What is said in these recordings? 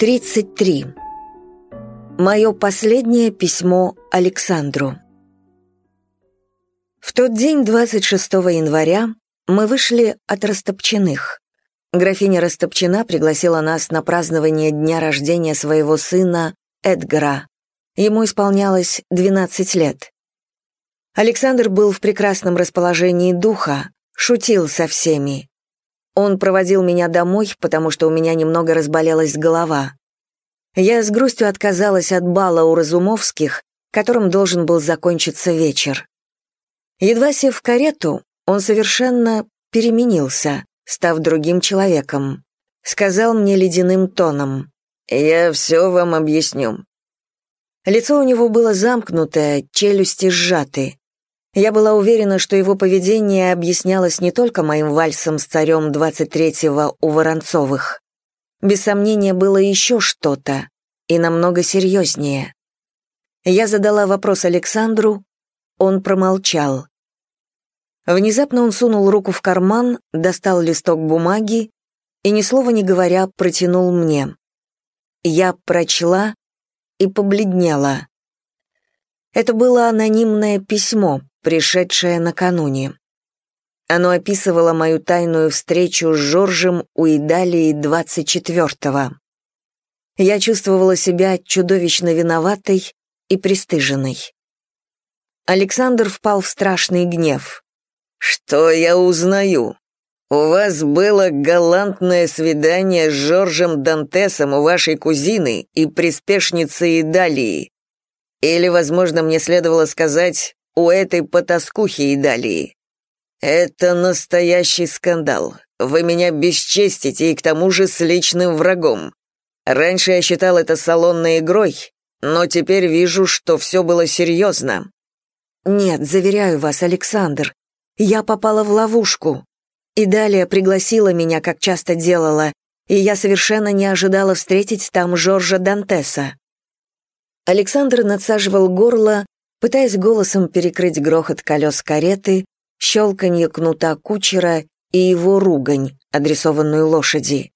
33. Мое последнее письмо Александру. В тот день, 26 января, мы вышли от Растопчиных. Графиня Растопчина пригласила нас на празднование дня рождения своего сына Эдгара. Ему исполнялось 12 лет. Александр был в прекрасном расположении духа, шутил со всеми. Он проводил меня домой, потому что у меня немного разболелась голова. Я с грустью отказалась от бала у Разумовских, которым должен был закончиться вечер. Едва сев в карету, он совершенно переменился, став другим человеком. Сказал мне ледяным тоном, «Я все вам объясню». Лицо у него было замкнутое, челюсти сжаты. Я была уверена, что его поведение объяснялось не только моим вальсом с царем 23-го у Воронцовых. Без сомнения, было еще что-то, и намного серьезнее. Я задала вопрос Александру, он промолчал. Внезапно он сунул руку в карман, достал листок бумаги и, ни слова не говоря, протянул мне. Я прочла и побледнела. Это было анонимное письмо, пришедшее накануне. Оно описывало мою тайную встречу с Жоржем у Идалии 24-го. Я чувствовала себя чудовищно виноватой и пристыженной. Александр впал в страшный гнев. «Что я узнаю? У вас было галантное свидание с Жоржем Дантесом у вашей кузины и приспешницы Идалии. Или, возможно, мне следовало сказать, у этой потаскухи Идалии. Это настоящий скандал. Вы меня бесчестите и к тому же с личным врагом. Раньше я считал это салонной игрой, но теперь вижу, что все было серьезно. Нет, заверяю вас, Александр, я попала в ловушку. И далее пригласила меня, как часто делала, и я совершенно не ожидала встретить там Жоржа Дантеса. Александр надсаживал горло, пытаясь голосом перекрыть грохот колес кареты, щелканье кнута кучера и его ругань, адресованную лошади.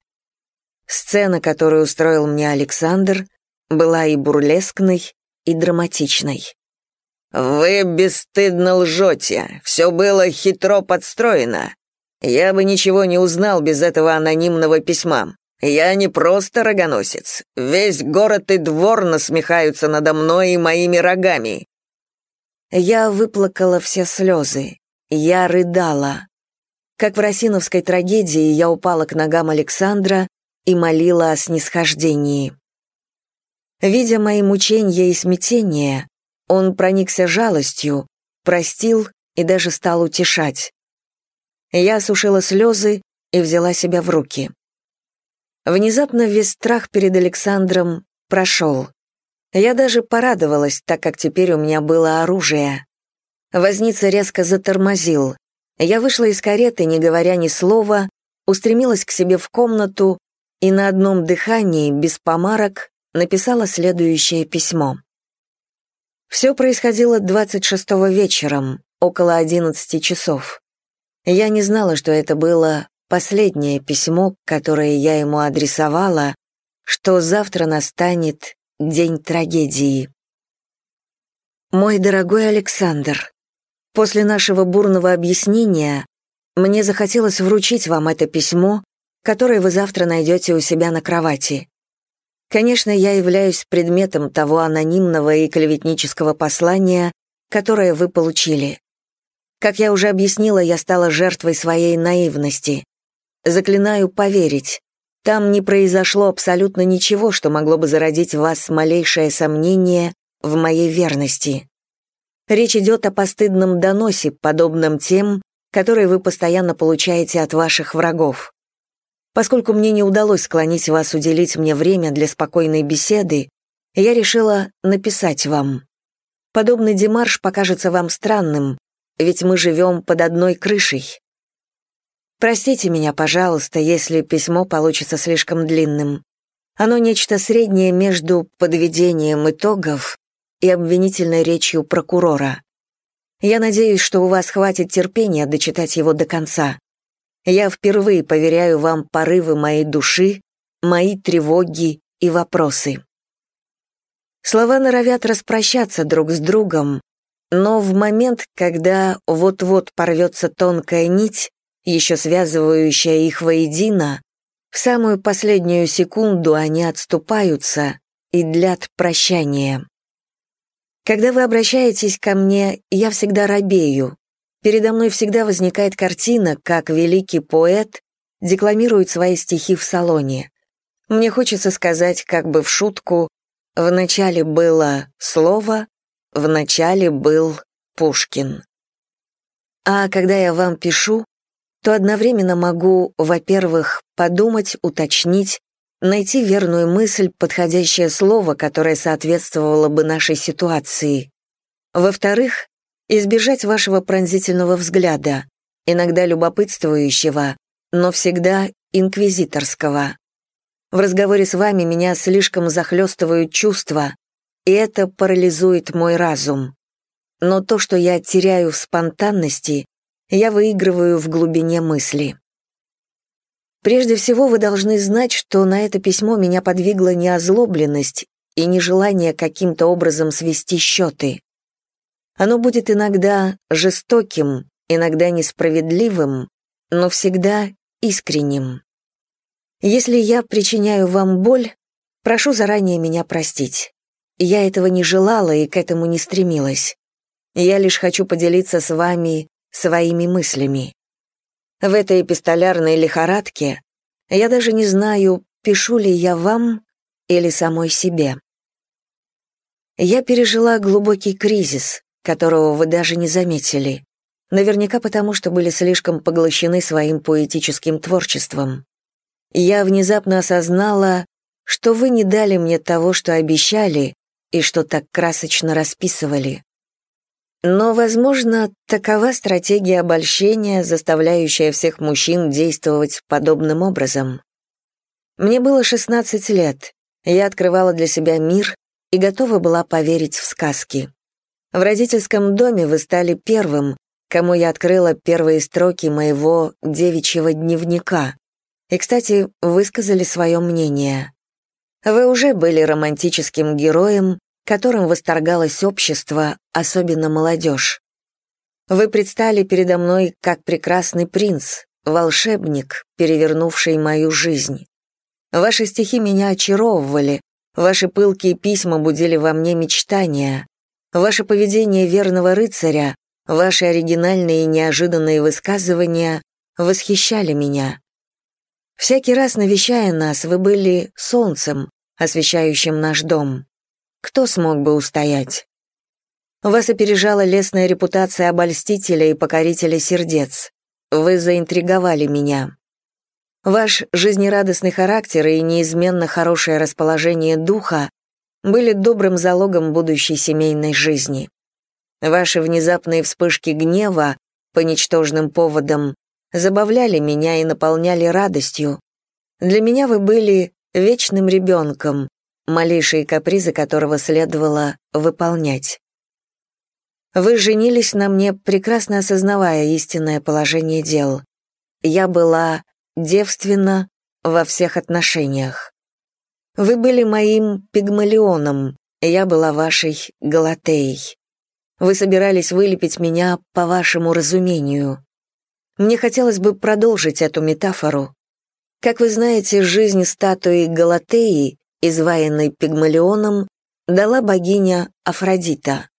Сцена, которую устроил мне Александр, была и бурлескной, и драматичной. «Вы бесстыдно лжете, все было хитро подстроено. Я бы ничего не узнал без этого анонимного письма. Я не просто рогоносец. Весь город и двор насмехаются надо мной и моими рогами». Я выплакала все слезы. Я рыдала. Как в Росиновской трагедии, я упала к ногам Александра и молила о снисхождении. Видя мои мучения и смятения, он проникся жалостью, простил и даже стал утешать. Я осушила слезы и взяла себя в руки. Внезапно весь страх перед Александром прошел. Я даже порадовалась, так как теперь у меня было оружие. Возница резко затормозил. Я вышла из кареты, не говоря ни слова, устремилась к себе в комнату и на одном дыхании, без помарок, написала следующее письмо. Все происходило 26-го вечером, около 11 часов. Я не знала, что это было последнее письмо, которое я ему адресовала, что завтра настанет день трагедии. Мой дорогой Александр, После нашего бурного объяснения мне захотелось вручить вам это письмо, которое вы завтра найдете у себя на кровати. Конечно, я являюсь предметом того анонимного и клеветнического послания, которое вы получили. Как я уже объяснила, я стала жертвой своей наивности. Заклинаю поверить. Там не произошло абсолютно ничего, что могло бы зародить в вас малейшее сомнение в моей верности. Речь идет о постыдном доносе, подобном тем, которые вы постоянно получаете от ваших врагов. Поскольку мне не удалось склонить вас уделить мне время для спокойной беседы, я решила написать вам. Подобный демарш покажется вам странным, ведь мы живем под одной крышей. Простите меня, пожалуйста, если письмо получится слишком длинным. Оно нечто среднее между подведением итогов и обвинительной речью прокурора. Я надеюсь, что у вас хватит терпения дочитать его до конца. Я впервые поверяю вам порывы моей души, мои тревоги и вопросы. Слова норовят распрощаться друг с другом, но в момент, когда вот-вот порвется тонкая нить, еще связывающая их воедино, в самую последнюю секунду они отступаются и длят прощание. Когда вы обращаетесь ко мне, я всегда робею. Передо мной всегда возникает картина, как великий поэт декламирует свои стихи в салоне. Мне хочется сказать как бы в шутку «В начале было слово, в начале был Пушкин». А когда я вам пишу, то одновременно могу, во-первых, подумать, уточнить, найти верную мысль, подходящее слово, которое соответствовало бы нашей ситуации. Во-вторых, избежать вашего пронзительного взгляда, иногда любопытствующего, но всегда инквизиторского. В разговоре с вами меня слишком захлестывают чувства, и это парализует мой разум. Но то, что я теряю в спонтанности, я выигрываю в глубине мысли. Прежде всего, вы должны знать, что на это письмо меня подвигла не озлобленность и не желание каким-то образом свести счеты. Оно будет иногда жестоким, иногда несправедливым, но всегда искренним. Если я причиняю вам боль, прошу заранее меня простить. Я этого не желала и к этому не стремилась. Я лишь хочу поделиться с вами своими мыслями. В этой эпистолярной лихорадке я даже не знаю, пишу ли я вам или самой себе. Я пережила глубокий кризис, которого вы даже не заметили, наверняка потому, что были слишком поглощены своим поэтическим творчеством. Я внезапно осознала, что вы не дали мне того, что обещали и что так красочно расписывали. Но, возможно, такова стратегия обольщения, заставляющая всех мужчин действовать подобным образом. Мне было 16 лет, я открывала для себя мир и готова была поверить в сказки. В родительском доме вы стали первым, кому я открыла первые строки моего девичьего дневника. И, кстати, высказали свое мнение. Вы уже были романтическим героем, которым восторгалось общество, особенно молодежь. Вы предстали передо мной как прекрасный принц, волшебник, перевернувший мою жизнь. Ваши стихи меня очаровывали, ваши пылкие письма будили во мне мечтания, ваше поведение верного рыцаря, ваши оригинальные и неожиданные высказывания восхищали меня. Всякий раз навещая нас, вы были солнцем, освещающим наш дом. Кто смог бы устоять? Вас опережала лесная репутация обольстителя и покорителя сердец. Вы заинтриговали меня. Ваш жизнерадостный характер и неизменно хорошее расположение духа были добрым залогом будущей семейной жизни. Ваши внезапные вспышки гнева по ничтожным поводам забавляли меня и наполняли радостью. Для меня вы были вечным ребенком, малейшие капризы которого следовало выполнять. Вы женились на мне, прекрасно осознавая истинное положение дел. Я была девственна во всех отношениях. Вы были моим пигмалионом, я была вашей Галатеей. Вы собирались вылепить меня по вашему разумению. Мне хотелось бы продолжить эту метафору. Как вы знаете, жизнь статуи Галатеи изваянный Пигмалионом, дала богиня Афродита.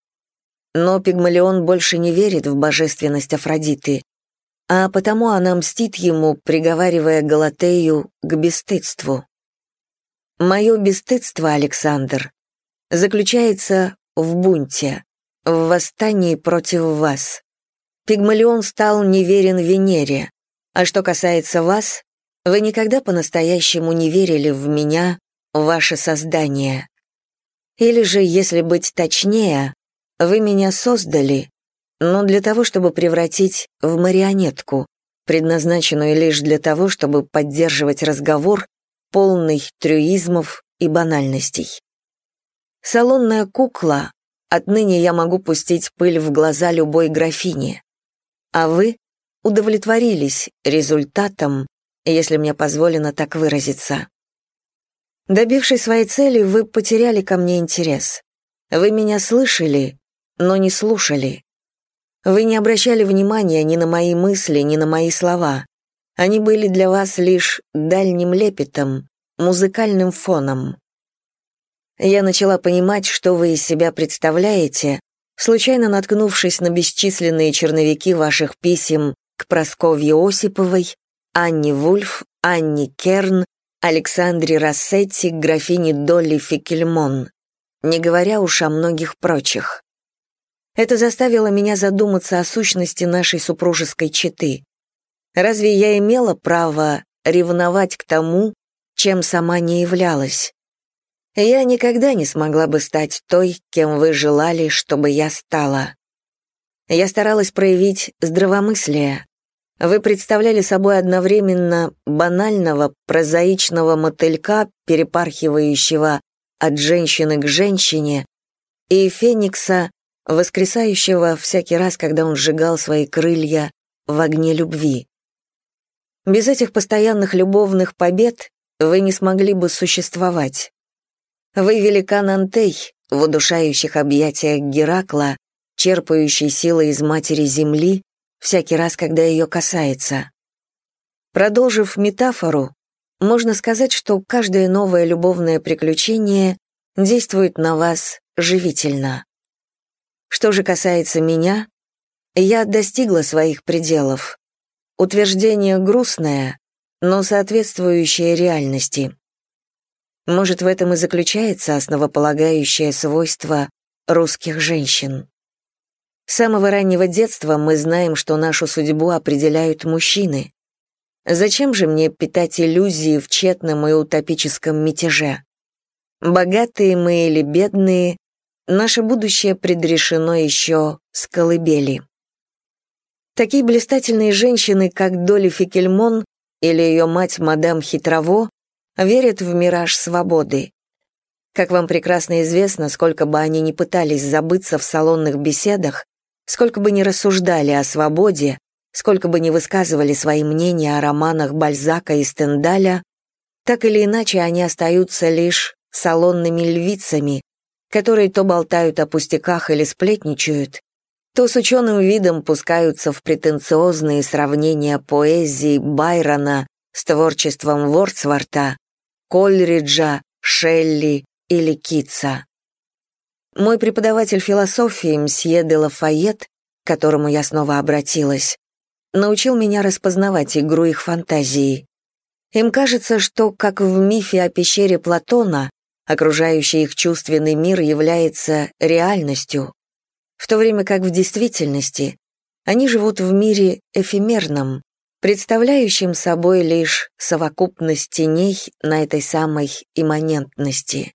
Но Пигмалион больше не верит в божественность Афродиты, а потому она мстит ему, приговаривая Галатею к бесстыдству. Мое бесстыдство, Александр, заключается в бунте, в восстании против вас. Пигмалион стал неверен Венере, а что касается вас, вы никогда по-настоящему не верили в меня ваше создание. Или же, если быть точнее, вы меня создали, но для того, чтобы превратить в марионетку, предназначенную лишь для того, чтобы поддерживать разговор, полный трюизмов и банальностей. Салонная кукла, отныне я могу пустить пыль в глаза любой графине. А вы удовлетворились результатом, если мне позволено так выразиться. Добившись своей цели, вы потеряли ко мне интерес. Вы меня слышали, но не слушали. Вы не обращали внимания ни на мои мысли, ни на мои слова. Они были для вас лишь дальним лепетом, музыкальным фоном. Я начала понимать, что вы из себя представляете, случайно наткнувшись на бесчисленные черновики ваших писем к Просковье Осиповой, Анне Вульф, Анне Керн, Александре Рассетти, графине Долли Фикельмон, не говоря уж о многих прочих. Это заставило меня задуматься о сущности нашей супружеской четы. Разве я имела право ревновать к тому, чем сама не являлась? Я никогда не смогла бы стать той, кем вы желали, чтобы я стала. Я старалась проявить здравомыслие. Вы представляли собой одновременно банального, прозаичного мотылька, перепархивающего от женщины к женщине, и феникса, воскресающего всякий раз, когда он сжигал свои крылья в огне любви. Без этих постоянных любовных побед вы не смогли бы существовать. Вы великан Антей, в удушающих объятиях Геракла, черпающий силы из матери Земли, всякий раз, когда ее касается. Продолжив метафору, можно сказать, что каждое новое любовное приключение действует на вас живительно. Что же касается меня, я достигла своих пределов. Утверждение грустное, но соответствующее реальности. Может, в этом и заключается основополагающее свойство русских женщин. С самого раннего детства мы знаем, что нашу судьбу определяют мужчины. Зачем же мне питать иллюзии в тщетном и утопическом мятеже? Богатые мы или бедные, наше будущее предрешено еще с колыбели. Такие блистательные женщины, как Доли Фикельмон или ее мать мадам Хитрово, верят в мираж свободы. Как вам прекрасно известно, сколько бы они ни пытались забыться в салонных беседах, сколько бы ни рассуждали о свободе, сколько бы ни высказывали свои мнения о романах Бальзака и Стендаля, так или иначе они остаются лишь салонными львицами, которые то болтают о пустяках или сплетничают, то с ученым видом пускаются в претенциозные сравнения поэзии Байрона с творчеством Вордсворта, Кольриджа, Шелли или Китса. Мой преподаватель философии, мсье де Лафайет, к которому я снова обратилась, научил меня распознавать игру их фантазии. Им кажется, что, как в мифе о пещере Платона, окружающий их чувственный мир является реальностью, в то время как в действительности они живут в мире эфемерном, представляющем собой лишь совокупность теней на этой самой имманентности.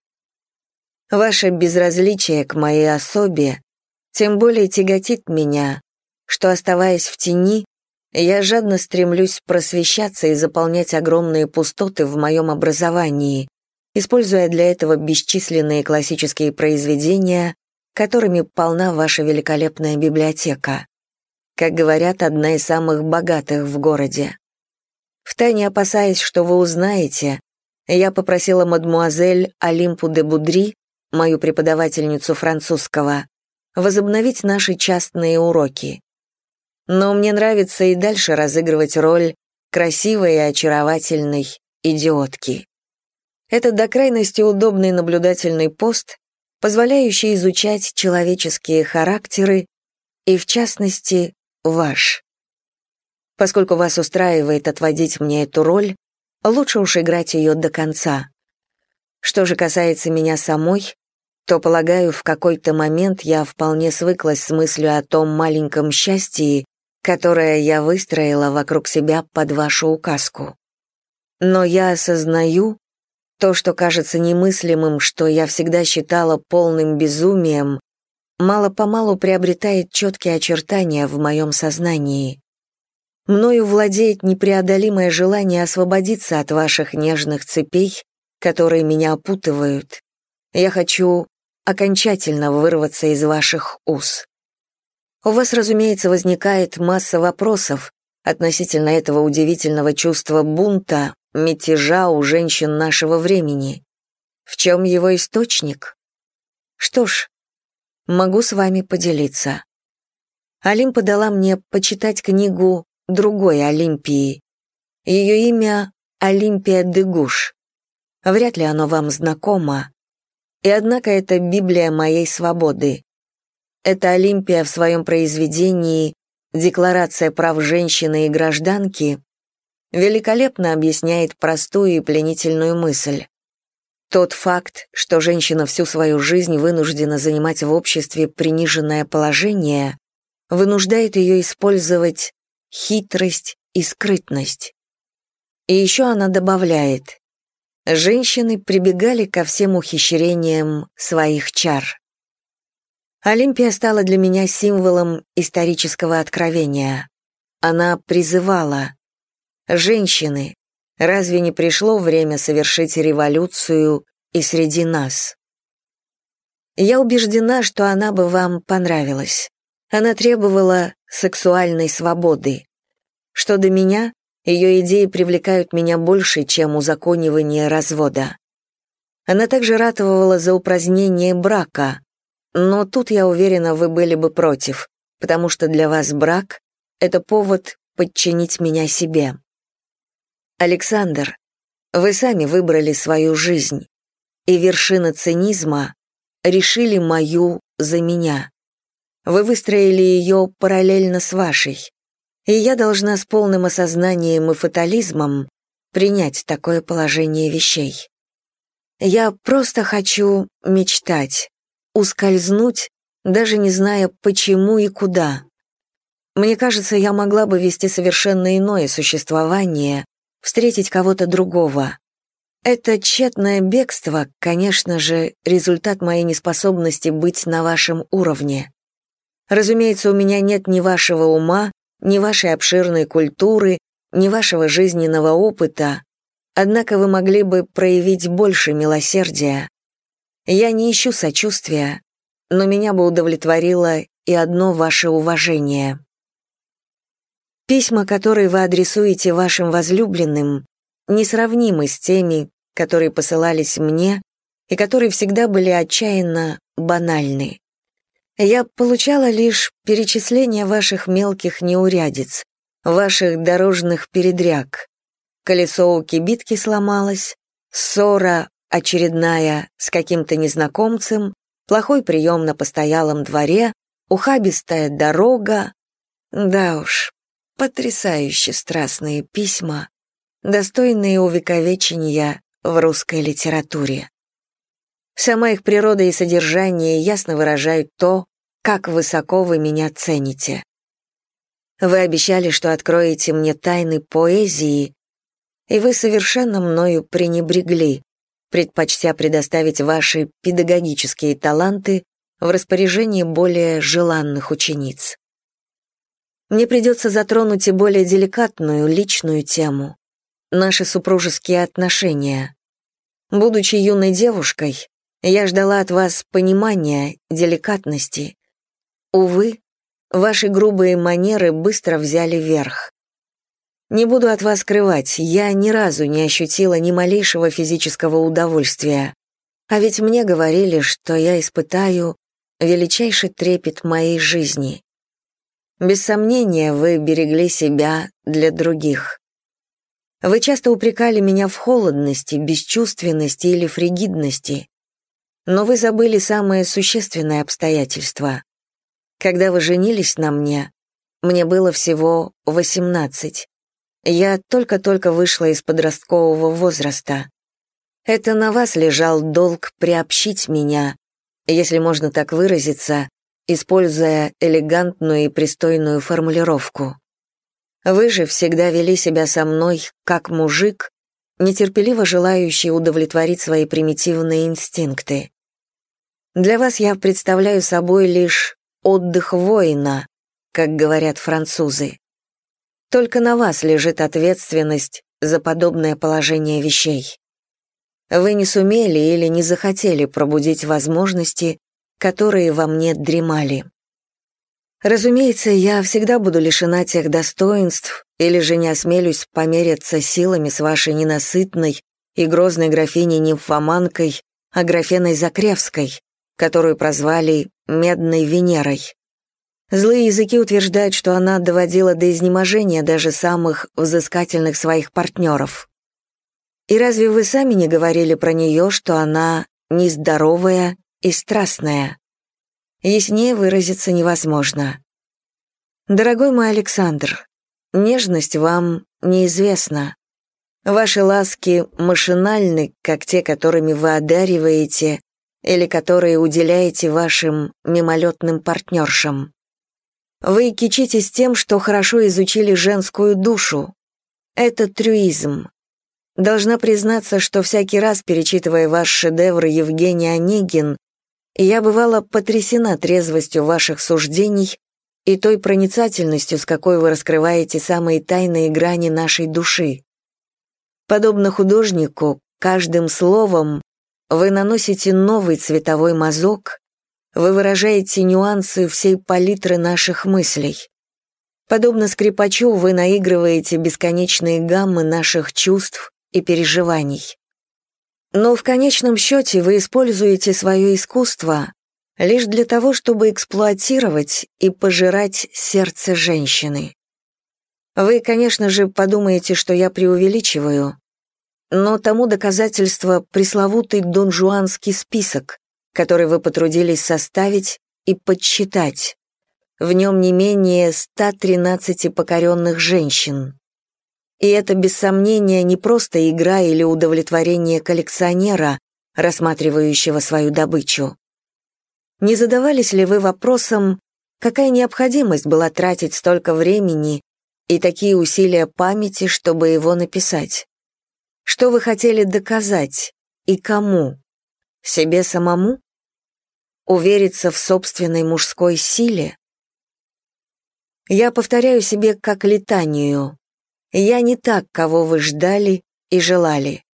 Ваше безразличие к моей особе тем более тяготит меня, что, оставаясь в тени, я жадно стремлюсь просвещаться и заполнять огромные пустоты в моем образовании, используя для этого бесчисленные классические произведения, которыми полна ваша великолепная библиотека. Как говорят, одна из самых богатых в городе. Втайне опасаясь, что вы узнаете, я попросила мадмуазель Олимпу де Будри, мою преподавательницу французского, возобновить наши частные уроки. Но мне нравится и дальше разыгрывать роль красивой и очаровательной идиотки. Это до крайности удобный наблюдательный пост, позволяющий изучать человеческие характеры и, в частности, ваш. Поскольку вас устраивает отводить мне эту роль, лучше уж играть ее до конца. Что же касается меня самой, то, полагаю, в какой-то момент я вполне свыклась с мыслью о том маленьком счастье, которое я выстроила вокруг себя под вашу указку. Но я осознаю, то, что кажется немыслимым, что я всегда считала полным безумием, мало-помалу приобретает четкие очертания в моем сознании. Мною владеет непреодолимое желание освободиться от ваших нежных цепей, которые меня опутывают. Я хочу окончательно вырваться из ваших уз. У вас, разумеется, возникает масса вопросов относительно этого удивительного чувства бунта, мятежа у женщин нашего времени. В чем его источник? Что ж, могу с вами поделиться. Олимпа дала мне почитать книгу другой Олимпии. Ее имя Олимпия Дегуш. Вряд ли оно вам знакомо. И однако это Библия моей свободы. Это Олимпия в своем произведении «Декларация прав женщины и гражданки» великолепно объясняет простую и пленительную мысль. Тот факт, что женщина всю свою жизнь вынуждена занимать в обществе приниженное положение, вынуждает ее использовать хитрость и скрытность. И еще она добавляет, женщины прибегали ко всем ухищрениям своих чар. Олимпия стала для меня символом исторического откровения. Она призывала «Женщины, разве не пришло время совершить революцию и среди нас?» Я убеждена, что она бы вам понравилась. Она требовала сексуальной свободы. Что до меня, ее идеи привлекают меня больше, чем узаконивание развода. Она также ратовала за упразднение брака, но тут, я уверена, вы были бы против, потому что для вас брак — это повод подчинить меня себе. Александр, вы сами выбрали свою жизнь, и вершина цинизма решили мою за меня. Вы выстроили ее параллельно с вашей и я должна с полным осознанием и фатализмом принять такое положение вещей. Я просто хочу мечтать, ускользнуть, даже не зная почему и куда. Мне кажется, я могла бы вести совершенно иное существование, встретить кого-то другого. Это тщетное бегство, конечно же, результат моей неспособности быть на вашем уровне. Разумеется, у меня нет ни вашего ума, ни вашей обширной культуры, ни вашего жизненного опыта, однако вы могли бы проявить больше милосердия. Я не ищу сочувствия, но меня бы удовлетворило и одно ваше уважение. Письма, которые вы адресуете вашим возлюбленным, несравнимы с теми, которые посылались мне и которые всегда были отчаянно банальны. Я получала лишь перечисление ваших мелких неурядиц, ваших дорожных передряг. Колесо у кибитки сломалось, ссора очередная с каким-то незнакомцем, плохой прием на постоялом дворе, ухабистая дорога. Да уж, потрясающе страстные письма, достойные увековечения в русской литературе. Сама их природа и содержание ясно выражают то, как высоко вы меня цените. Вы обещали, что откроете мне тайны поэзии, и вы совершенно мною пренебрегли, предпочтя предоставить ваши педагогические таланты в распоряжении более желанных учениц. Мне придется затронуть и более деликатную личную тему — наши супружеские отношения. Будучи юной девушкой, я ждала от вас понимания, деликатности, Увы, ваши грубые манеры быстро взяли верх. Не буду от вас скрывать, я ни разу не ощутила ни малейшего физического удовольствия. А ведь мне говорили, что я испытаю величайший трепет моей жизни. Без сомнения, вы берегли себя для других. Вы часто упрекали меня в холодности, бесчувственности или фригидности, но вы забыли самое существенное обстоятельство. Когда вы женились на мне, мне было всего 18. Я только-только вышла из подросткового возраста. Это на вас лежал долг приобщить меня, если можно так выразиться, используя элегантную и пристойную формулировку. Вы же всегда вели себя со мной как мужик, нетерпеливо желающий удовлетворить свои примитивные инстинкты. Для вас я представляю собой лишь отдых воина, как говорят французы. Только на вас лежит ответственность за подобное положение вещей. Вы не сумели или не захотели пробудить возможности, которые во мне дремали. Разумеется, я всегда буду лишена тех достоинств или же не осмелюсь померяться силами с вашей ненасытной и грозной графиней-нимфоманкой, Аграфеной Закревской, которую прозвали «Медной Венерой». Злые языки утверждают, что она доводила до изнеможения даже самых взыскательных своих партнеров. И разве вы сами не говорили про нее, что она нездоровая и страстная? Яснее выразиться невозможно. Дорогой мой Александр, нежность вам неизвестна. Ваши ласки машинальны, как те, которыми вы одариваете или которые уделяете вашим мимолетным партнершам. Вы кичитесь тем, что хорошо изучили женскую душу. Это трюизм. Должна признаться, что всякий раз, перечитывая ваш шедевр Евгений Онегин, я бывала потрясена трезвостью ваших суждений и той проницательностью, с какой вы раскрываете самые тайные грани нашей души. Подобно художнику, каждым словом вы наносите новый цветовой мазок, вы выражаете нюансы всей палитры наших мыслей. Подобно скрипачу, вы наигрываете бесконечные гаммы наших чувств и переживаний. Но в конечном счете вы используете свое искусство лишь для того, чтобы эксплуатировать и пожирать сердце женщины. Вы, конечно же, подумаете, что я преувеличиваю, но тому доказательство пресловутый донжуанский список, который вы потрудились составить и подсчитать. В нем не менее 113 покоренных женщин. И это, без сомнения, не просто игра или удовлетворение коллекционера, рассматривающего свою добычу. Не задавались ли вы вопросом, какая необходимость была тратить столько времени и такие усилия памяти, чтобы его написать? Что вы хотели доказать и кому? Себе самому? Увериться в собственной мужской силе? Я повторяю себе как летанию. Я не так, кого вы ждали и желали.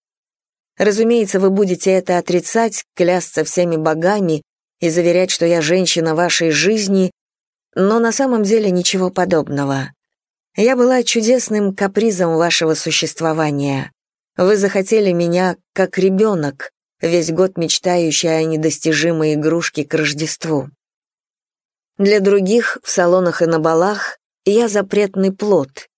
Разумеется, вы будете это отрицать, клясться всеми богами и заверять, что я женщина вашей жизни, но на самом деле ничего подобного. Я была чудесным капризом вашего существования. Вы захотели меня как ребенок, весь год мечтающий о недостижимой игрушке к Рождеству. Для других в салонах и на балах я запретный плод,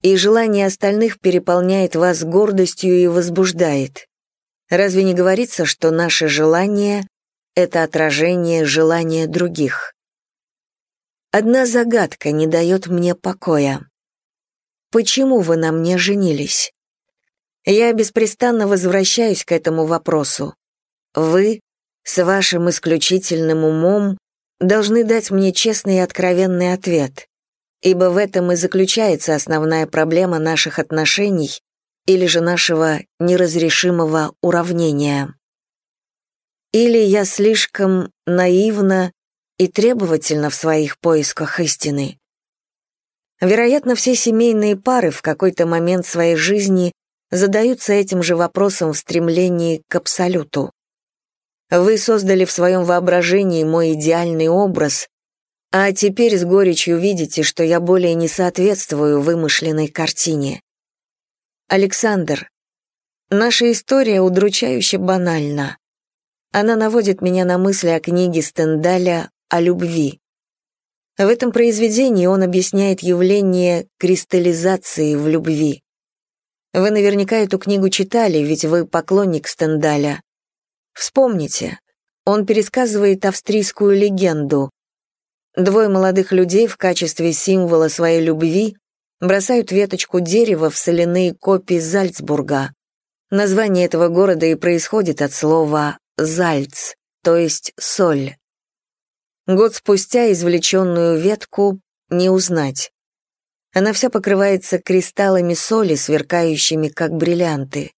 и желание остальных переполняет вас гордостью и возбуждает. Разве не говорится, что наше желание — это отражение желания других? Одна загадка не дает мне покоя. Почему вы на мне женились? Я беспрестанно возвращаюсь к этому вопросу. Вы, с вашим исключительным умом, должны дать мне честный и откровенный ответ, ибо в этом и заключается основная проблема наших отношений или же нашего неразрешимого уравнения. Или я слишком наивна и требовательна в своих поисках истины. Вероятно, все семейные пары в какой-то момент своей жизни задаются этим же вопросом в стремлении к абсолюту. Вы создали в своем воображении мой идеальный образ, а теперь с горечью видите, что я более не соответствую вымышленной картине. Александр, наша история удручающе банальна. Она наводит меня на мысли о книге Стендаля о любви. В этом произведении он объясняет явление кристаллизации в любви. Вы наверняка эту книгу читали, ведь вы поклонник Стендаля. Вспомните, он пересказывает австрийскую легенду. Двое молодых людей в качестве символа своей любви бросают веточку дерева в соляные копии Зальцбурга. Название этого города и происходит от слова «зальц», то есть «соль». Год спустя извлеченную ветку не узнать. Она вся покрывается кристаллами соли, сверкающими как бриллианты.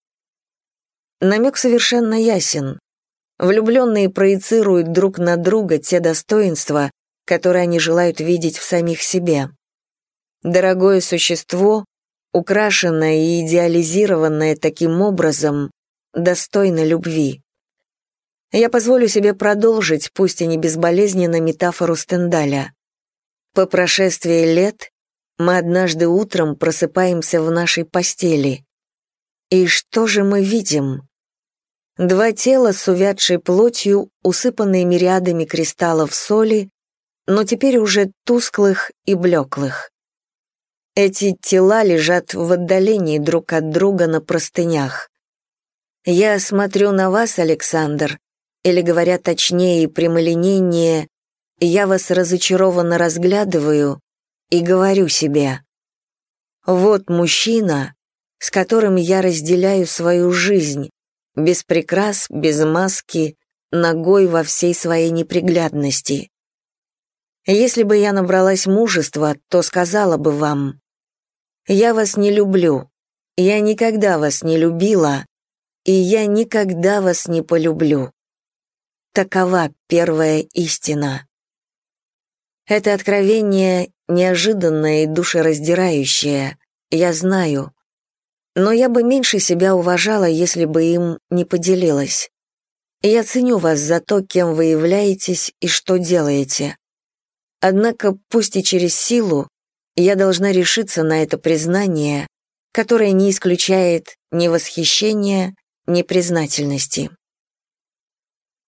Намек совершенно ясен. Влюбленные проецируют друг на друга те достоинства, которые они желают видеть в самих себе. Дорогое существо, украшенное и идеализированное таким образом, достойно любви. Я позволю себе продолжить, пусть и не безболезненно, метафору Стендаля. По прошествии лет мы однажды утром просыпаемся в нашей постели. И что же мы видим? Два тела с увядшей плотью, усыпанные мириадами кристаллов соли, но теперь уже тусклых и блеклых. Эти тела лежат в отдалении друг от друга на простынях. Я смотрю на вас, Александр, или, говоря точнее и прямолинейнее, я вас разочарованно разглядываю и говорю себе, вот мужчина, с которым я разделяю свою жизнь, без прикрас, без маски, ногой во всей своей неприглядности. Если бы я набралась мужества, то сказала бы вам, «Я вас не люблю, я никогда вас не любила, и я никогда вас не полюблю». Такова первая истина. Это откровение неожиданное и душераздирающее, я знаю, но я бы меньше себя уважала, если бы им не поделилась. Я ценю вас за то, кем вы являетесь и что делаете. Однако, пусть и через силу, я должна решиться на это признание, которое не исключает ни восхищения, ни признательности.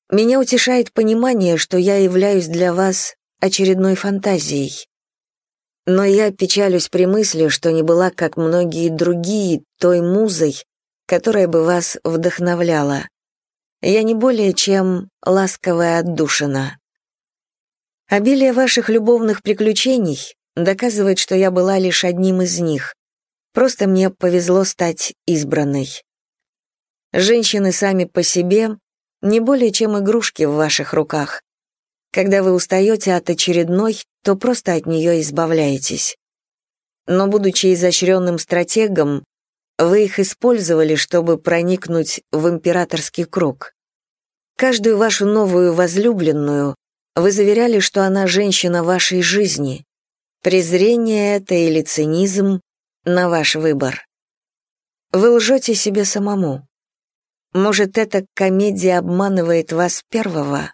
Меня утешает понимание, что я являюсь для вас очередной фантазией. Но я печалюсь при мысли, что не была, как многие другие, той музой, которая бы вас вдохновляла. Я не более чем ласковая отдушина. Обилие ваших любовных приключений доказывает, что я была лишь одним из них. Просто мне повезло стать избранной. Женщины сами по себе не более чем игрушки в ваших руках, когда вы устаете от очередной, то просто от нее избавляетесь. Но будучи изощренным стратегом, вы их использовали, чтобы проникнуть в императорский круг. Каждую вашу новую возлюбленную вы заверяли, что она женщина вашей жизни. Презрение это или цинизм на ваш выбор. Вы лжете себе самому. Может, эта комедия обманывает вас первого?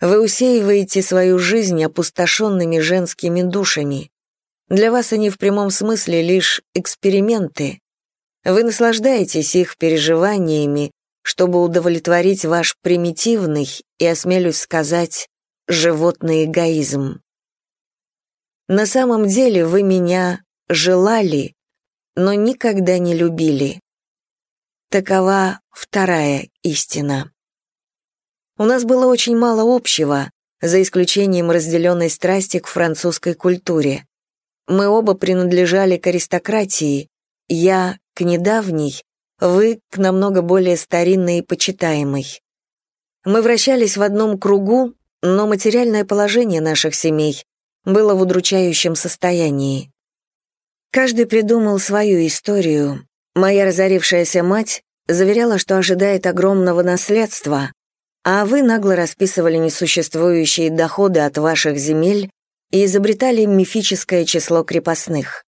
Вы усеиваете свою жизнь опустошенными женскими душами. Для вас они в прямом смысле лишь эксперименты. Вы наслаждаетесь их переживаниями, чтобы удовлетворить ваш примитивный и, осмелюсь сказать, животный эгоизм. На самом деле вы меня желали, но никогда не любили. Такова вторая истина. У нас было очень мало общего, за исключением разделенной страсти к французской культуре. Мы оба принадлежали к аристократии, я — к недавней, вы — к намного более старинной и почитаемой. Мы вращались в одном кругу, но материальное положение наших семей было в удручающем состоянии. Каждый придумал свою историю. Моя разорившаяся мать заверяла, что ожидает огромного наследства, а вы нагло расписывали несуществующие доходы от ваших земель и изобретали мифическое число крепостных.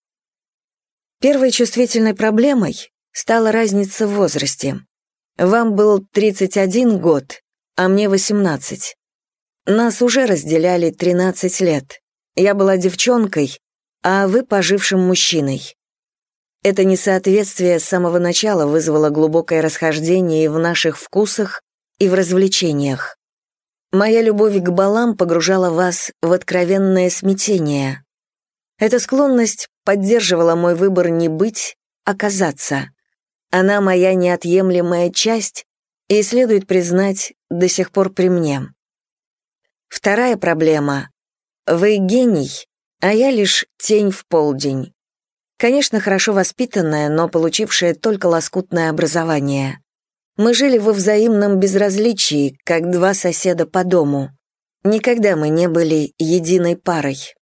Первой чувствительной проблемой стала разница в возрасте. Вам был 31 год, а мне 18. Нас уже разделяли 13 лет. Я была девчонкой, а вы пожившим мужчиной. Это несоответствие с самого начала вызвало глубокое расхождение в наших вкусах, и в развлечениях. Моя любовь к балам погружала вас в откровенное смятение. Эта склонность поддерживала мой выбор не быть, а казаться. Она моя неотъемлемая часть и, следует признать, до сих пор при мне. Вторая проблема. Вы гений, а я лишь тень в полдень. Конечно, хорошо воспитанная, но получившая только лоскутное образование. Мы жили во взаимном безразличии, как два соседа по дому. Никогда мы не были единой парой.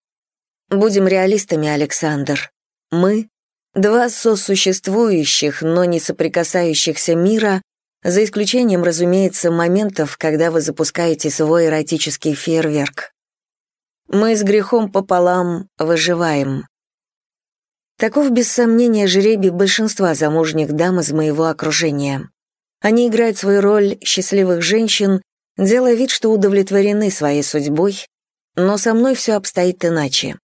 Будем реалистами, Александр. Мы — два сосуществующих, но не соприкасающихся мира, за исключением, разумеется, моментов, когда вы запускаете свой эротический фейерверк. Мы с грехом пополам выживаем. Таков, без сомнения, жребий большинства замужних дам из моего окружения. Они играют свою роль счастливых женщин, делая вид, что удовлетворены своей судьбой, но со мной все обстоит иначе.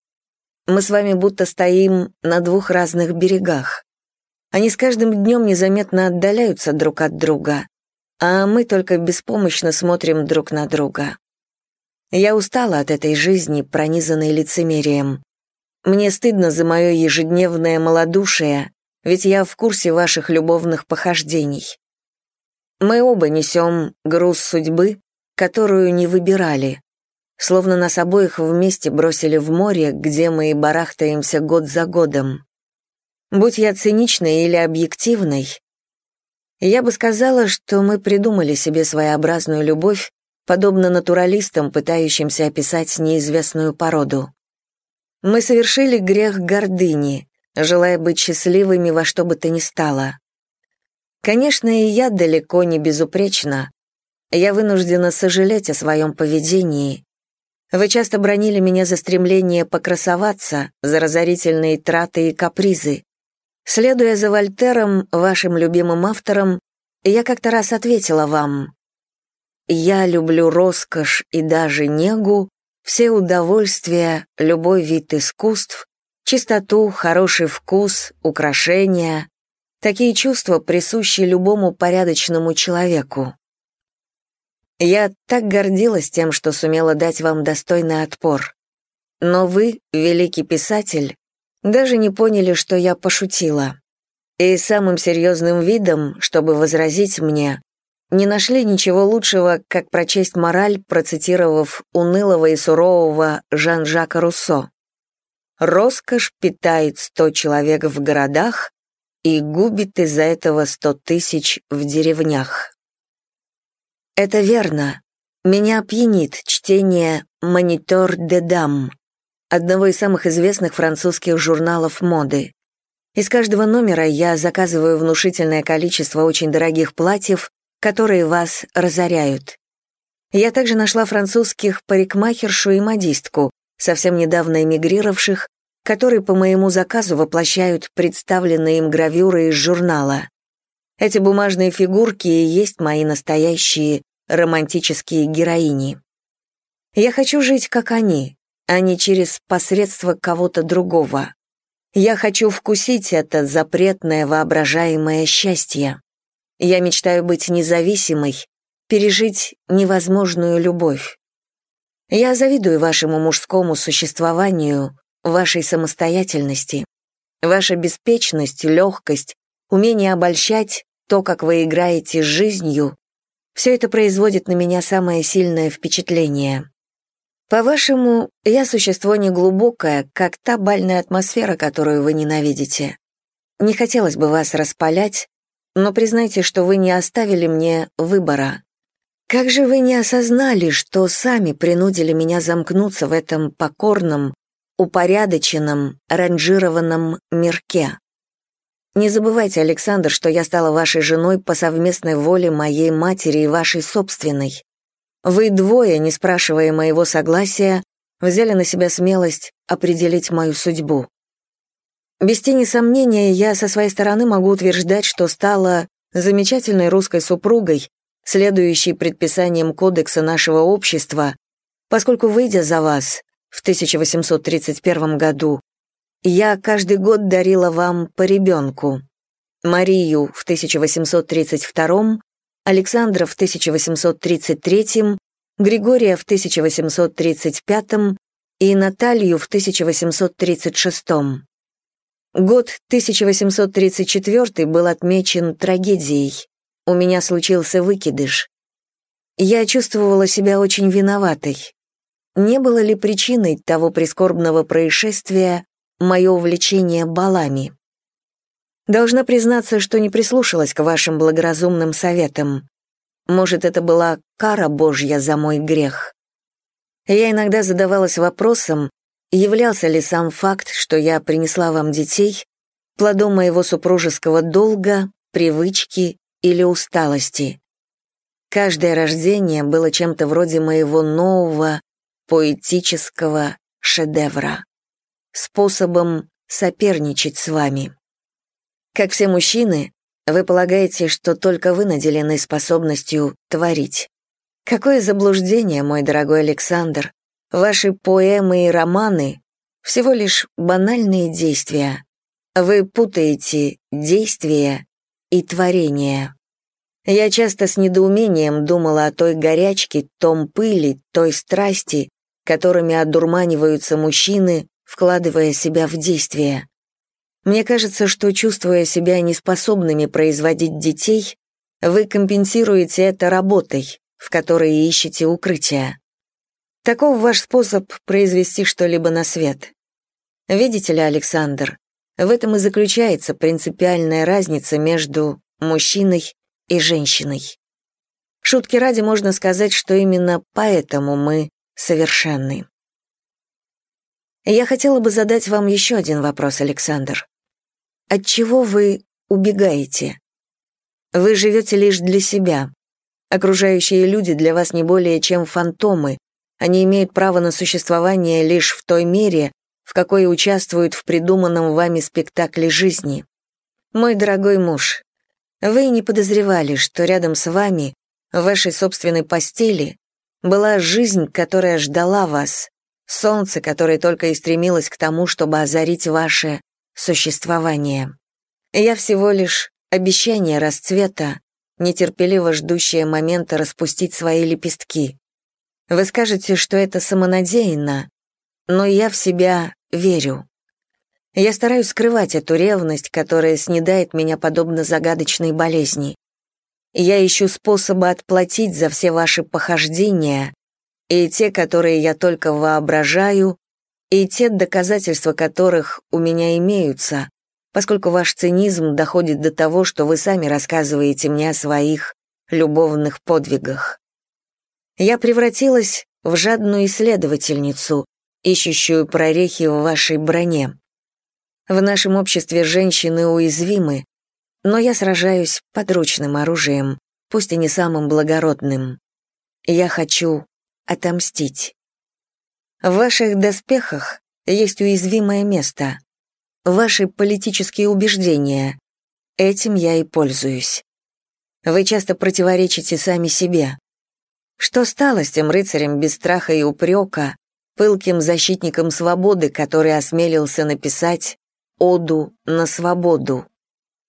Мы с вами будто стоим на двух разных берегах. Они с каждым днем незаметно отдаляются друг от друга, а мы только беспомощно смотрим друг на друга. Я устала от этой жизни, пронизанной лицемерием. Мне стыдно за мое ежедневное малодушие, ведь я в курсе ваших любовных похождений. Мы оба несем груз судьбы, которую не выбирали, словно нас обоих вместе бросили в море, где мы и барахтаемся год за годом. Будь я циничной или объективной, я бы сказала, что мы придумали себе своеобразную любовь, подобно натуралистам, пытающимся описать неизвестную породу. Мы совершили грех гордыни, желая быть счастливыми во что бы то ни стало. Конечно, и я далеко не безупречна. Я вынуждена сожалеть о своем поведении. Вы часто бронили меня за стремление покрасоваться, за разорительные траты и капризы. Следуя за Вольтером, вашим любимым автором, я как-то раз ответила вам, «Я люблю роскошь и даже негу, все удовольствия, любой вид искусств, чистоту, хороший вкус, украшения. Такие чувства присущи любому порядочному человеку. Я так гордилась тем, что сумела дать вам достойный отпор. Но вы, великий писатель, даже не поняли, что я пошутила. И самым серьезным видом, чтобы возразить мне, не нашли ничего лучшего, как прочесть мораль, процитировав унылого и сурового Жан-Жака Руссо. «Роскошь питает сто человек в городах и губит из-за этого сто тысяч в деревнях». Это верно. Меня пьянит чтение «Монитор де дам», одного из самых известных французских журналов моды. Из каждого номера я заказываю внушительное количество очень дорогих платьев, которые вас разоряют. Я также нашла французских парикмахершу и модистку, совсем недавно эмигрировавших, которые по моему заказу воплощают представленные им гравюры из журнала. Эти бумажные фигурки и есть мои настоящие романтические героини. Я хочу жить, как они, а не через посредство кого-то другого. Я хочу вкусить это запретное воображаемое счастье. Я мечтаю быть независимой, пережить невозможную любовь. Я завидую вашему мужскому существованию, вашей самостоятельности. Ваша беспечность, легкость, умение обольщать, то, как вы играете с жизнью, все это производит на меня самое сильное впечатление. По-вашему, я существо неглубокое, как та бальная атмосфера, которую вы ненавидите. Не хотелось бы вас распалять, но признайте, что вы не оставили мне выбора. Как же вы не осознали, что сами принудили меня замкнуться в этом покорном, упорядоченном, ранжированном мирке? Не забывайте, Александр, что я стала вашей женой по совместной воле моей матери и вашей собственной. Вы двое, не спрашивая моего согласия, взяли на себя смелость определить мою судьбу. Без тени сомнения, я со своей стороны могу утверждать, что стала замечательной русской супругой, следующей предписаниям кодекса нашего общества, поскольку, выйдя за вас в 1831 году, я каждый год дарила вам по ребенку. Марию в 1832 Александра в 1833, Григория в 1835 и Наталью в 1836. Год 1834 был отмечен трагедией. У меня случился выкидыш. Я чувствовала себя очень виноватой. Не было ли причиной того прискорбного происшествия мое увлечение балами? Должна признаться, что не прислушалась к вашим благоразумным советам. Может, это была кара Божья за мой грех. Я иногда задавалась вопросом, являлся ли сам факт, что я принесла вам детей, плодом моего супружеского долга, привычки или усталости. Каждое рождение было чем-то вроде моего нового, поэтического шедевра, способом соперничать с вами. Как все мужчины, вы полагаете, что только вы наделены способностью творить. Какое заблуждение, мой дорогой Александр. Ваши поэмы и романы — всего лишь банальные действия. Вы путаете действия и творение. Я часто с недоумением думала о той горячке, том пыли, той страсти, которыми одурманиваются мужчины, вкладывая себя в действие. Мне кажется, что, чувствуя себя неспособными производить детей, вы компенсируете это работой, в которой ищете укрытие. Таков ваш способ произвести что-либо на свет. Видите ли, Александр, в этом и заключается принципиальная разница между мужчиной и женщиной. Шутки ради можно сказать, что именно поэтому мы совершенны. Я хотела бы задать вам еще один вопрос, Александр. От чего вы убегаете? Вы живете лишь для себя. Окружающие люди для вас не более чем фантомы. Они имеют право на существование лишь в той мере, в какой участвуют в придуманном вами спектакле жизни. Мой дорогой муж, вы не подозревали, что рядом с вами, в вашей собственной постели, была жизнь, которая ждала вас, солнце, которое только и стремилось к тому, чтобы озарить ваше существование. Я всего лишь обещание расцвета, нетерпеливо ждущее момента распустить свои лепестки. Вы скажете, что это самонадеянно, но я в себя верю. Я стараюсь скрывать эту ревность, которая снедает меня подобно загадочной болезни. Я ищу способы отплатить за все ваши похождения, и те, которые я только воображаю, и те доказательства которых у меня имеются, поскольку ваш цинизм доходит до того, что вы сами рассказываете мне о своих любовных подвигах. Я превратилась в жадную исследовательницу, ищущую прорехи в вашей броне. В нашем обществе женщины уязвимы, но я сражаюсь подручным оружием, пусть и не самым благородным. Я хочу отомстить. В ваших доспехах есть уязвимое место. Ваши политические убеждения. Этим я и пользуюсь. Вы часто противоречите сами себе. Что стало с тем рыцарем без страха и упрека, пылким защитником свободы, который осмелился написать оду на свободу.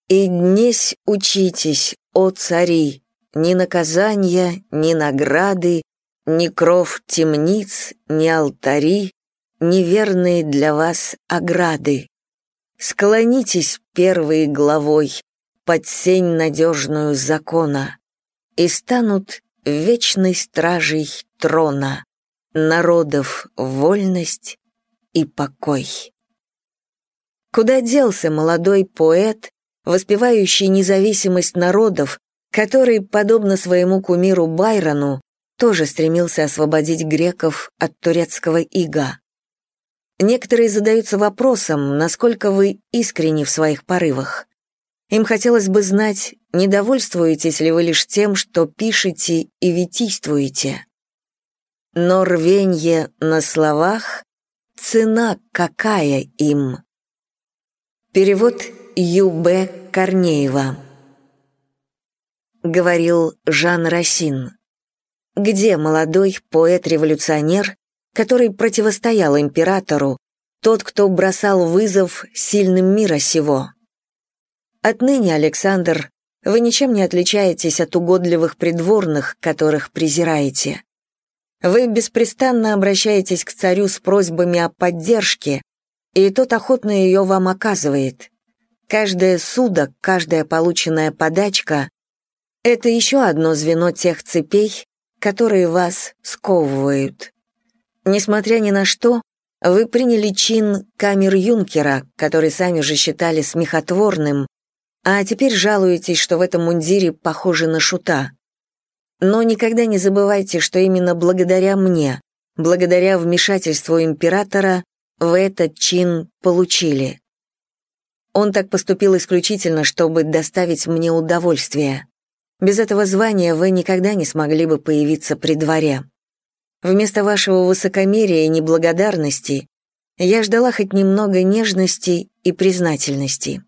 «И днесь учитесь, о цари, ни наказания, ни награды, ни кров темниц, ни алтари, ни верные для вас ограды. Склонитесь первой главой под сень надежную закона и станут вечной стражей трона, народов вольность и покой. Куда делся молодой поэт, воспевающий независимость народов, который, подобно своему кумиру Байрону, тоже стремился освободить греков от турецкого ига? Некоторые задаются вопросом, насколько вы искренни в своих порывах. Им хотелось бы знать, недовольствуетесь ли вы лишь тем, что пишете и витийствуете. Но рвенье на словах — цена какая им. Перевод Ю.Б. Корнеева. Говорил Жан Рассин. Где молодой поэт-революционер, который противостоял императору, тот, кто бросал вызов сильным мира сего? Отныне, Александр, вы ничем не отличаетесь от угодливых придворных, которых презираете. Вы беспрестанно обращаетесь к царю с просьбами о поддержке, и тот охотно ее вам оказывает. Каждая суда, каждая полученная подачка — это еще одно звено тех цепей, которые вас сковывают. Несмотря ни на что, вы приняли чин камер-юнкера, который сами же считали смехотворным, а теперь жалуетесь, что в этом мундире похоже на шута. Но никогда не забывайте, что именно благодаря мне, благодаря вмешательству императора, вы этот чин получили. Он так поступил исключительно, чтобы доставить мне удовольствие. Без этого звания вы никогда не смогли бы появиться при дворе. Вместо вашего высокомерия и неблагодарности я ждала хоть немного нежности и признательности.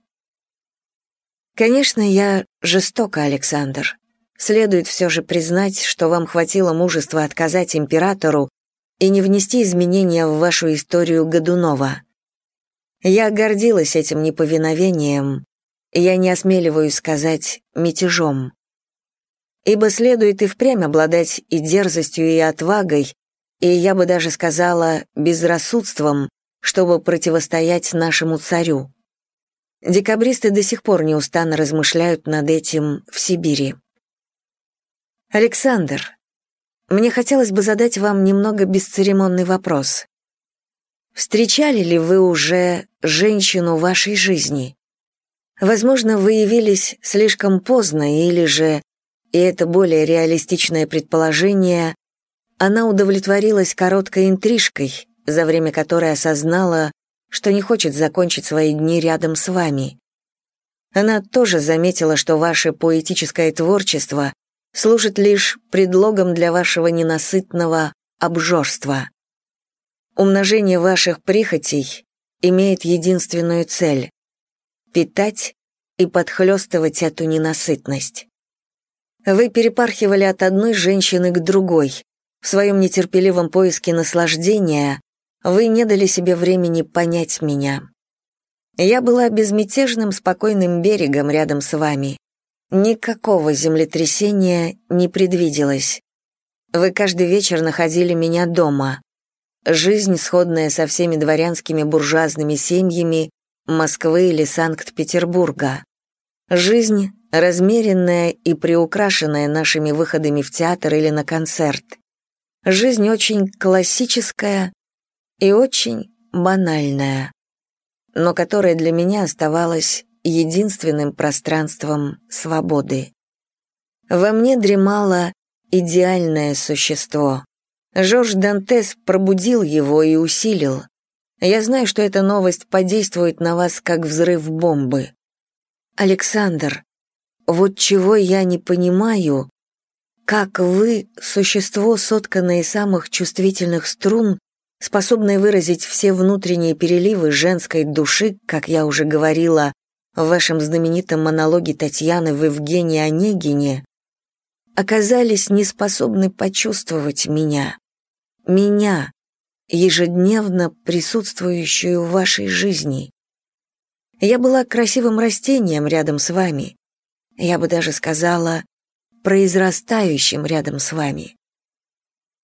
Конечно, я жестока, Александр. Следует все же признать, что вам хватило мужества отказать императору и не внести изменения в вашу историю Годунова. Я гордилась этим неповиновением, я не осмеливаюсь сказать мятежом. ибо следует и впрямь обладать и дерзостью, и отвагой, и, я бы даже сказала, безрассудством, чтобы противостоять нашему царю. Декабристы до сих пор неустанно размышляют над этим в Сибири. Александр, мне хотелось бы задать вам немного бесцеремонный вопрос. Встречали ли вы уже женщину вашей жизни? Возможно, вы явились слишком поздно или же, и это более реалистичное предположение, она удовлетворилась короткой интрижкой, за время которой осознала, что не хочет закончить свои дни рядом с вами. Она тоже заметила, что ваше поэтическое творчество служит лишь предлогом для вашего ненасытного обжорства. Умножение ваших прихотей имеет единственную цель — питать и подхлёстывать эту ненасытность. Вы перепархивали от одной женщины к другой. В своем нетерпеливом поиске наслаждения вы не дали себе времени понять меня. Я была безмятежным, спокойным берегом рядом с вами. Никакого землетрясения не предвиделось. Вы каждый вечер находили меня дома. Жизнь, сходная со всеми дворянскими буржуазными семьями Москвы или Санкт-Петербурга. Жизнь, размеренная и приукрашенная нашими выходами в театр или на концерт. Жизнь очень классическая и очень банальная, но которая для меня оставалась единственным пространством свободы. Во мне дремало идеальное существо. Жорж Дантес пробудил его и усилил. Я знаю, что эта новость подействует на вас, как взрыв бомбы. Александр, вот чего я не понимаю, как вы, существо, сотканное из самых чувствительных струн, способное выразить все внутренние переливы женской души, как я уже говорила, в вашем знаменитом монологе Татьяны в Евгении Онегине, оказались неспособны почувствовать меня. Меня, ежедневно присутствующую в вашей жизни. Я была красивым растением рядом с вами. Я бы даже сказала, произрастающим рядом с вами.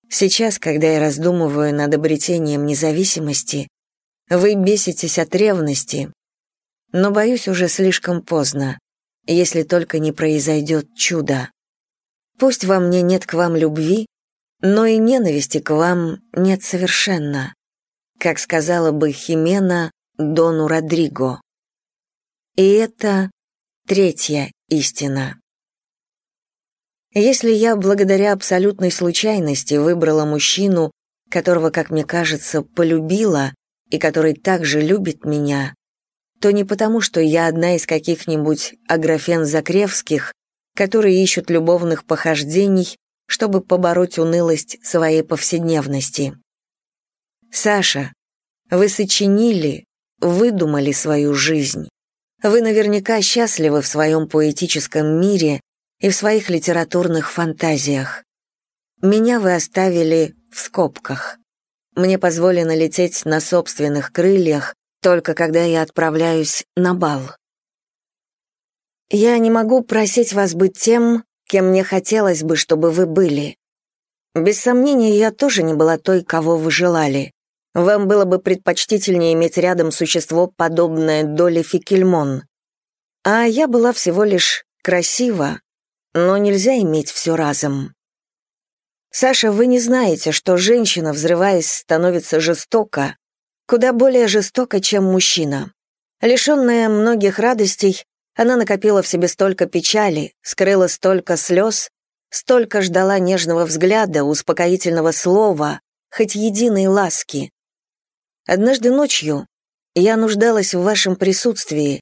Сейчас, когда я раздумываю над обретением независимости, вы беситесь от ревности, но, боюсь, уже слишком поздно, если только не произойдет чудо. Пусть во мне нет к вам любви, но и ненависти к вам нет совершенно, как сказала бы Химена Дону Родриго. И это третья истина. Если я благодаря абсолютной случайности выбрала мужчину, которого, как мне кажется, полюбила и который также любит меня, то не потому, что я одна из каких-нибудь аграфен Закревских, которые ищут любовных похождений, чтобы побороть унылость своей повседневности. Саша, вы сочинили, выдумали свою жизнь. Вы наверняка счастливы в своем поэтическом мире и в своих литературных фантазиях. Меня вы оставили в скобках. Мне позволено лететь на собственных крыльях, только когда я отправляюсь на бал. Я не могу просить вас быть тем, кем мне хотелось бы, чтобы вы были. Без сомнения, я тоже не была той, кого вы желали. Вам было бы предпочтительнее иметь рядом существо, подобное Доле Фикельмон. А я была всего лишь красива, но нельзя иметь все разом. Саша, вы не знаете, что женщина, взрываясь, становится жестока, куда более жестока, чем мужчина. Лишенная многих радостей, она накопила в себе столько печали, скрыла столько слез, столько ждала нежного взгляда, успокоительного слова, хоть единой ласки. Однажды ночью я нуждалась в вашем присутствии.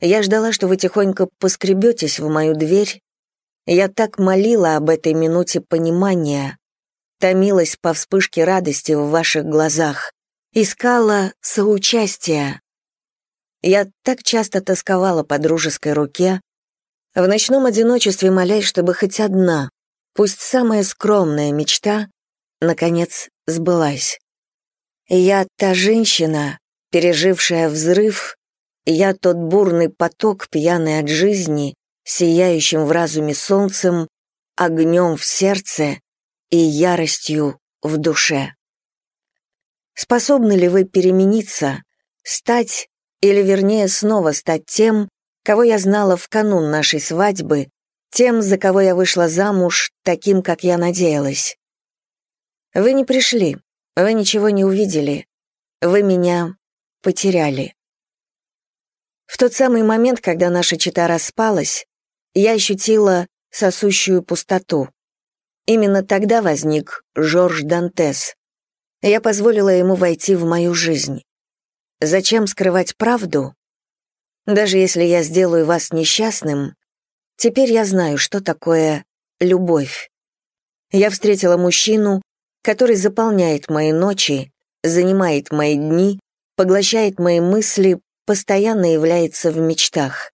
Я ждала, что вы тихонько поскребетесь в мою дверь. Я так молила об этой минуте понимания, томилась по вспышке радости в ваших глазах искала соучастия. Я так часто тосковала по дружеской руке, в ночном одиночестве молясь, чтобы хоть одна, пусть самая скромная мечта, наконец, сбылась. Я та женщина, пережившая взрыв, я тот бурный поток, пьяный от жизни, сияющим в разуме солнцем, огнем в сердце и яростью в душе. Способны ли вы перемениться, стать, или вернее снова стать тем, кого я знала в канун нашей свадьбы, тем, за кого я вышла замуж, таким, как я надеялась? Вы не пришли, вы ничего не увидели, вы меня потеряли. В тот самый момент, когда наша чита распалась, я ощутила сосущую пустоту. Именно тогда возник Жорж Дантес. Я позволила ему войти в мою жизнь. Зачем скрывать правду? Даже если я сделаю вас несчастным, теперь я знаю, что такое любовь. Я встретила мужчину, который заполняет мои ночи, занимает мои дни, поглощает мои мысли, постоянно является в мечтах.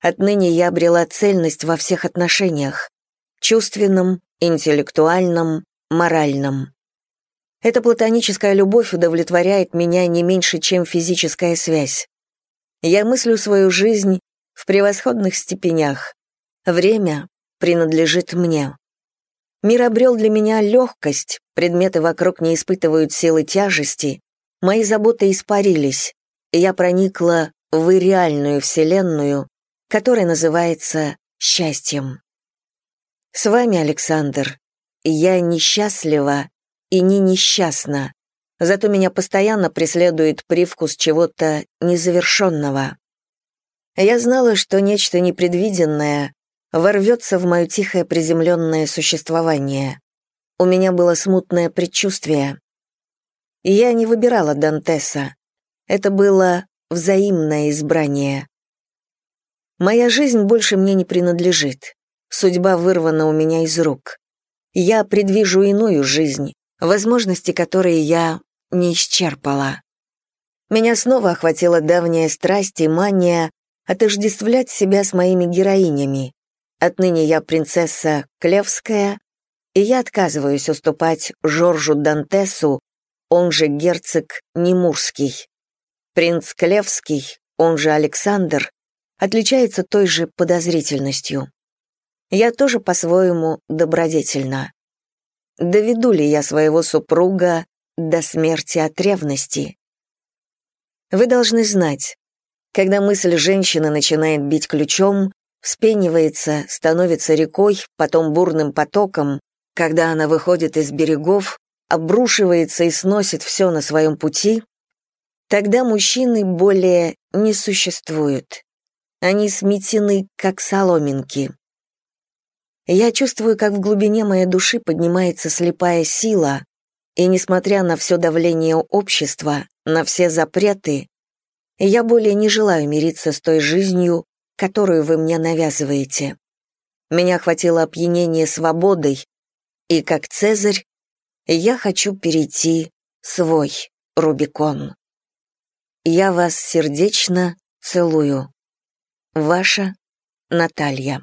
Отныне я обрела цельность во всех отношениях — чувственном, интеллектуальном, моральном. Эта платоническая любовь удовлетворяет меня не меньше, чем физическая связь. Я мыслю свою жизнь в превосходных степенях. Время принадлежит мне. Мир обрел для меня легкость, предметы вокруг не испытывают силы тяжести, мои заботы испарились, и я проникла в реальную вселенную, которая называется счастьем. С вами, Александр, я несчастлива и не несчастна, зато меня постоянно преследует привкус чего-то незавершенного. Я знала, что нечто непредвиденное ворвется в мое тихое приземленное существование. У меня было смутное предчувствие. Я не выбирала Дантеса. Это было взаимное избрание. Моя жизнь больше мне не принадлежит. Судьба вырвана у меня из рук. Я предвижу иную жизнь, возможности которой я не исчерпала. Меня снова охватила давняя страсть и мания отождествлять себя с моими героинями, Отныне я принцесса Клевская, и я отказываюсь уступать Жоржу Дантесу, он же герцог Немурский. Принц Клевский, он же Александр, отличается той же подозрительностью. Я тоже по-своему добродетельна. Доведу ли я своего супруга до смерти от ревности? Вы должны знать, когда мысль женщины начинает бить ключом, вспенивается, становится рекой, потом бурным потоком, когда она выходит из берегов, обрушивается и сносит все на своем пути, тогда мужчины более не существуют. Они сметены, как соломинки. Я чувствую, как в глубине моей души поднимается слепая сила, и, несмотря на все давление общества, на все запреты, я более не желаю мириться с той жизнью, которую вы мне навязываете. Меня охватило опьянение свободой, и, как Цезарь, я хочу перейти свой Рубикон. Я вас сердечно целую. Ваша Наталья.